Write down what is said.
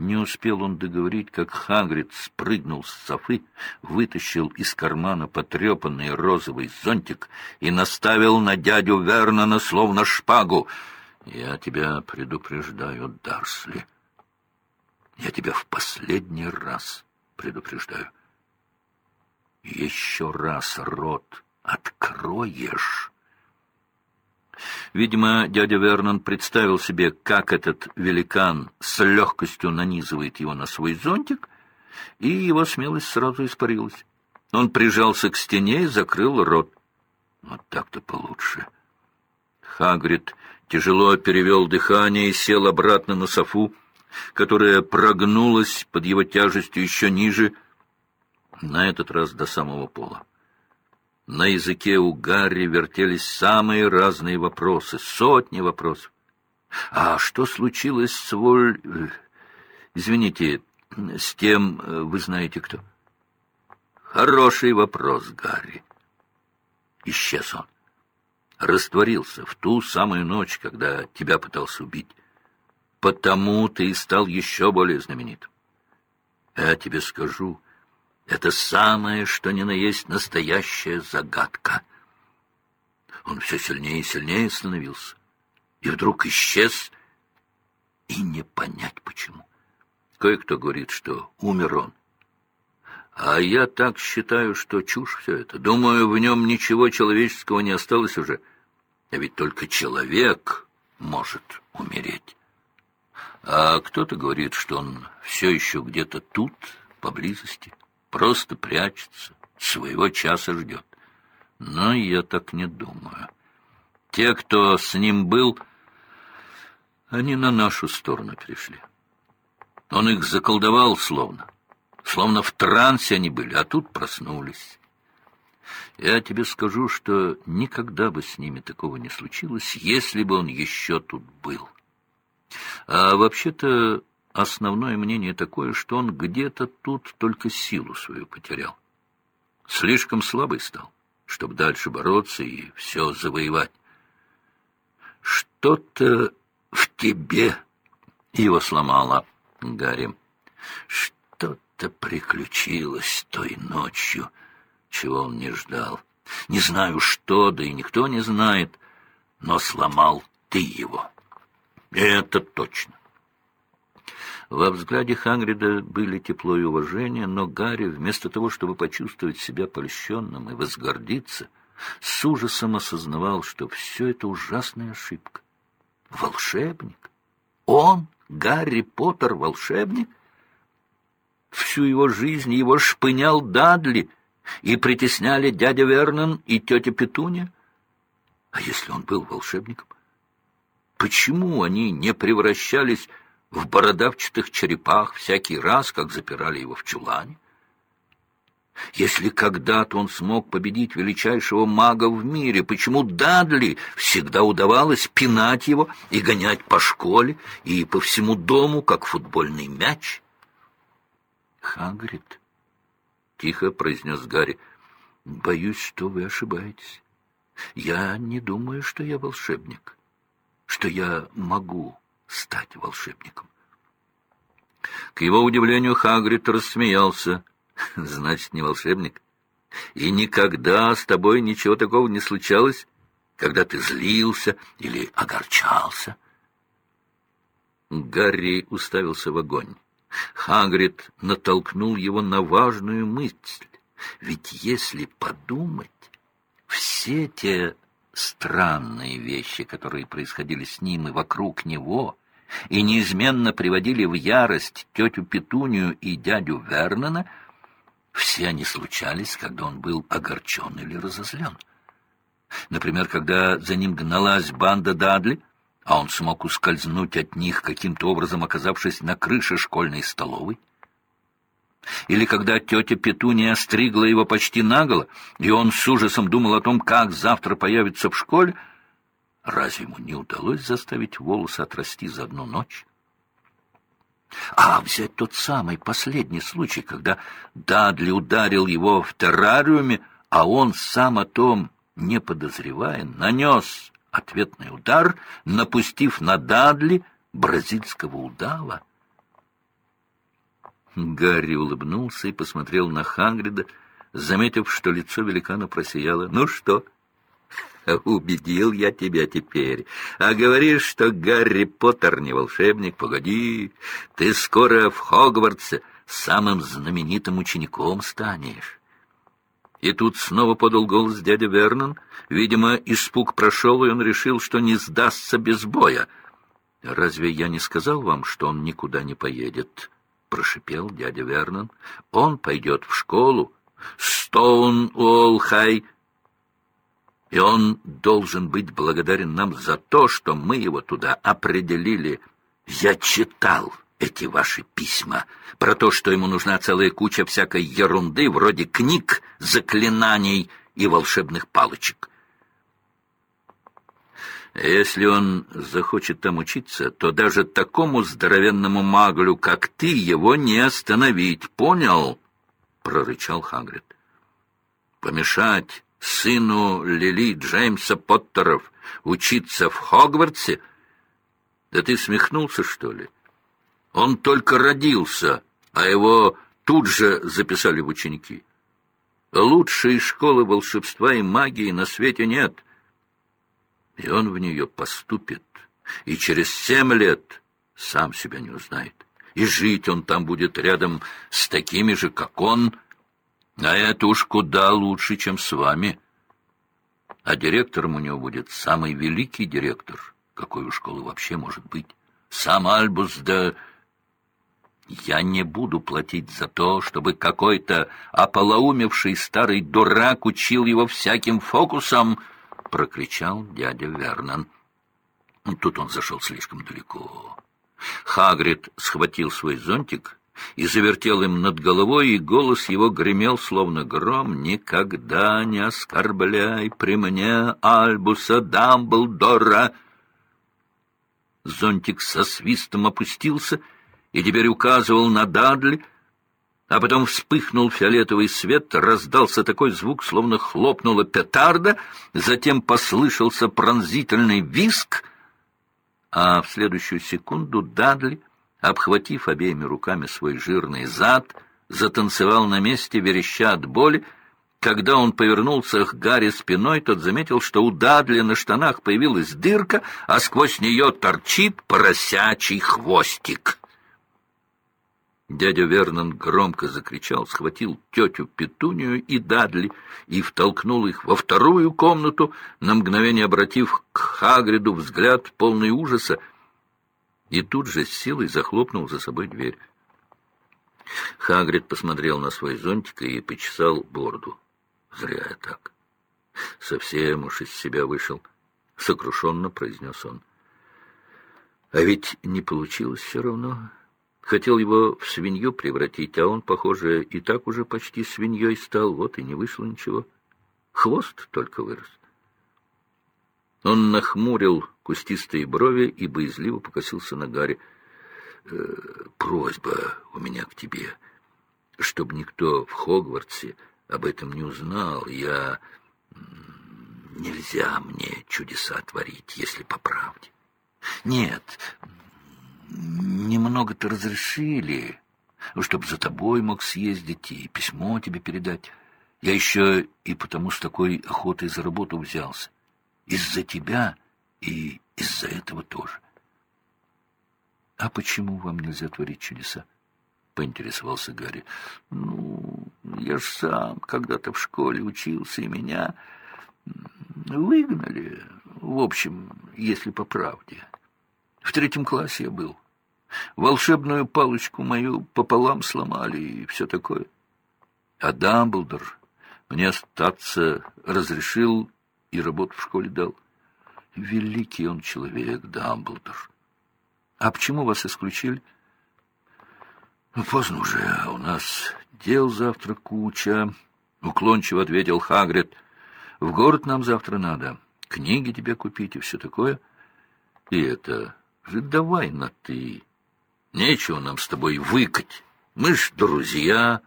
Не успел он договорить, как Хагрид спрыгнул с софы, вытащил из кармана потрепанный розовый зонтик и наставил на дядю Вернона словно шпагу. «Я тебя предупреждаю, Дарсли. Я тебя в последний раз предупреждаю. Еще раз рот откроешь...» Видимо, дядя Вернон представил себе, как этот великан с легкостью нанизывает его на свой зонтик, и его смелость сразу испарилась. Он прижался к стене и закрыл рот. Вот так-то получше. Хагрид тяжело перевел дыхание и сел обратно на софу, которая прогнулась под его тяжестью еще ниже, на этот раз до самого пола. На языке у Гарри вертелись самые разные вопросы, сотни вопросов. А что случилось с Воль... Извините, с тем, э, вы знаете кто? Хороший вопрос, Гарри. Исчез он. Растворился в ту самую ночь, когда тебя пытался убить. Потому ты и стал еще более знаменитым. Я тебе скажу, это самое, что ни на есть настоящая загадка. Он все сильнее и сильнее становился, и вдруг исчез, и не понять почему. Кое-кто говорит, что умер он. А я так считаю, что чушь все это. Думаю, в нем ничего человеческого не осталось уже. А ведь только человек может умереть. А кто-то говорит, что он все еще где-то тут, поблизости просто прячется, своего часа ждет. Но я так не думаю. Те, кто с ним был, они на нашу сторону перешли. Он их заколдовал словно. Словно в трансе они были, а тут проснулись. Я тебе скажу, что никогда бы с ними такого не случилось, если бы он еще тут был. А вообще-то Основное мнение такое, что он где-то тут только силу свою потерял. Слишком слабый стал, чтобы дальше бороться и все завоевать. Что-то в тебе его сломало, Гарри. Что-то приключилось той ночью, чего он не ждал. Не знаю, что, да и никто не знает, но сломал ты его. Это точно. Во взгляде Хагрида были тепло и уважение, но Гарри, вместо того, чтобы почувствовать себя польщенным и возгордиться, с ужасом осознавал, что все это ужасная ошибка. Волшебник? Он, Гарри Поттер, волшебник? Всю его жизнь его шпынял Дадли, и притесняли дядя Вернон и тетя Петуня. А если он был волшебником? Почему они не превращались в бородавчатых черепах всякий раз, как запирали его в чулане? Если когда-то он смог победить величайшего мага в мире, почему Дадли всегда удавалось пинать его и гонять по школе и по всему дому, как футбольный мяч? «Хагрид», — тихо произнес Гарри, — «боюсь, что вы ошибаетесь. Я не думаю, что я волшебник, что я могу стать волшебником. К его удивлению Хагрид рассмеялся. «Значит, не волшебник? И никогда с тобой ничего такого не случалось, когда ты злился или огорчался?» Гарри уставился в огонь. Хагрид натолкнул его на важную мысль. Ведь если подумать, все те странные вещи, которые происходили с ним и вокруг него, и неизменно приводили в ярость тетю Петунию и дядю Вернона, все они случались, когда он был огорчен или разозлен. Например, когда за ним гналась банда Дадли, а он смог ускользнуть от них, каким-то образом оказавшись на крыше школьной столовой. Или когда тетя Петуния стригла его почти наголо, и он с ужасом думал о том, как завтра появится в школе, Разве ему не удалось заставить волосы отрасти за одну ночь? А взять тот самый последний случай, когда Дадли ударил его в террариуме, а он, сам о том не подозревая, нанес ответный удар, напустив на Дадли бразильского удава. Гарри улыбнулся и посмотрел на Хагрида, заметив, что лицо великана просияло. «Ну что?» «Убедил я тебя теперь. А говоришь, что Гарри Поттер не волшебник? Погоди, ты скоро в Хогвартсе самым знаменитым учеником станешь». И тут снова подал голос дядя Вернон. Видимо, испуг прошел, и он решил, что не сдастся без боя. «Разве я не сказал вам, что он никуда не поедет?» — прошипел дядя Вернон. «Он пойдет в школу. Стоун-Уолл-Хай» и он должен быть благодарен нам за то, что мы его туда определили. Я читал эти ваши письма про то, что ему нужна целая куча всякой ерунды, вроде книг, заклинаний и волшебных палочек. Если он захочет там учиться, то даже такому здоровенному маглю, как ты, его не остановить. Понял? — прорычал Хагрид. — Помешать сыну Лили Джеймса Поттеров учиться в Хогвартсе? Да ты смехнулся, что ли? Он только родился, а его тут же записали в ученики. Лучшей школы волшебства и магии на свете нет. И он в нее поступит, и через семь лет сам себя не узнает. И жить он там будет рядом с такими же, как он, — а это уж куда лучше, чем с вами. А директором у него будет самый великий директор, какой у школы вообще может быть. Сам Альбус, да... Я не буду платить за то, чтобы какой-то ополоумевший старый дурак учил его всяким фокусам, — прокричал дядя Вернон. Тут он зашел слишком далеко. Хагрид схватил свой зонтик и завертел им над головой, и голос его гремел, словно гром, «Никогда не оскорбляй при мне Альбуса Дамблдора!» Зонтик со свистом опустился и теперь указывал на Дадли, а потом вспыхнул фиолетовый свет, раздался такой звук, словно хлопнула петарда, затем послышался пронзительный виск, а в следующую секунду Дадли обхватив обеими руками свой жирный зад, затанцевал на месте, вереща от боли. Когда он повернулся к Гарри спиной, тот заметил, что у Дадли на штанах появилась дырка, а сквозь нее торчит поросячий хвостик. Дядя Вернон громко закричал, схватил тетю Петунию и Дадли и втолкнул их во вторую комнату, на мгновение обратив к Хагриду взгляд полный ужаса, и тут же с силой захлопнул за собой дверь. Хагрид посмотрел на свой зонтик и почесал бороду. Зря я так. Совсем уж из себя вышел. Сокрушенно произнес он. А ведь не получилось все равно. Хотел его в свинью превратить, а он, похоже, и так уже почти свиньей стал, вот и не вышло ничего. Хвост только вырос. Он нахмурил кустистые брови и боязливо покосился на Гарри. «Э, «Просьба у меня к тебе, чтобы никто в Хогвартсе об этом не узнал. Я... Нельзя мне чудеса творить, если по правде. Нет, немного-то разрешили, чтобы за тобой мог съездить и письмо тебе передать. Я еще и потому с такой охотой за работу взялся. Из-за тебя и из-за этого тоже. — А почему вам нельзя творить чудеса? — поинтересовался Гарри. — Ну, я ж сам когда-то в школе учился, и меня выгнали, в общем, если по правде. В третьем классе я был. Волшебную палочку мою пополам сломали и все такое. А Дамблдор мне остаться разрешил и работу в школе дал. Великий он человек, Дамблдор. А почему вас исключили? Ну, поздно уже, у нас дел завтра куча, — уклончиво ответил Хагрид. В город нам завтра надо, книги тебе купить и все такое. И это давай на «ты». Нечего нам с тобой выкать. Мы ж друзья.